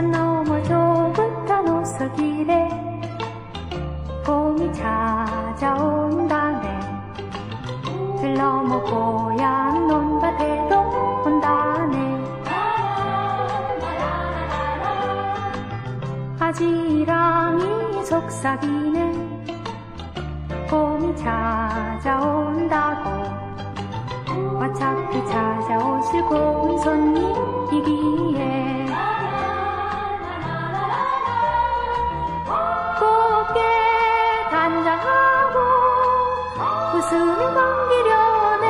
계단 넘어 좁은 까노서 길에 봄이 찾아온다네. 들 넘어 고향 논밭에도 온다네. 아지랑이 속삭이는 봄이 찾아온다고. 웃으며 반기려네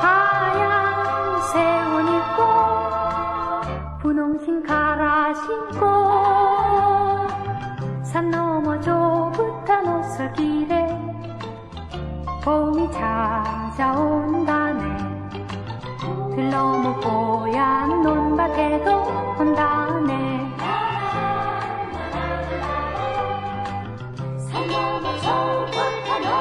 하얀 새옷 입고 분홍신 갈아 신고 산 너머 좁은 옷을 길에 봄이 찾아온다네. 들러무 뽀얀 논밭에도 온다네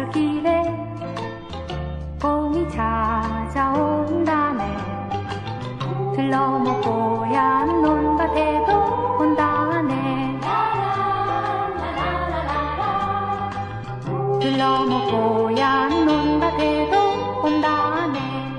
설길에 봄이 찾아온다네. 들러먹 고얀 논밭에도 온다네. 들러먹 고얀 논밭에도 온다네.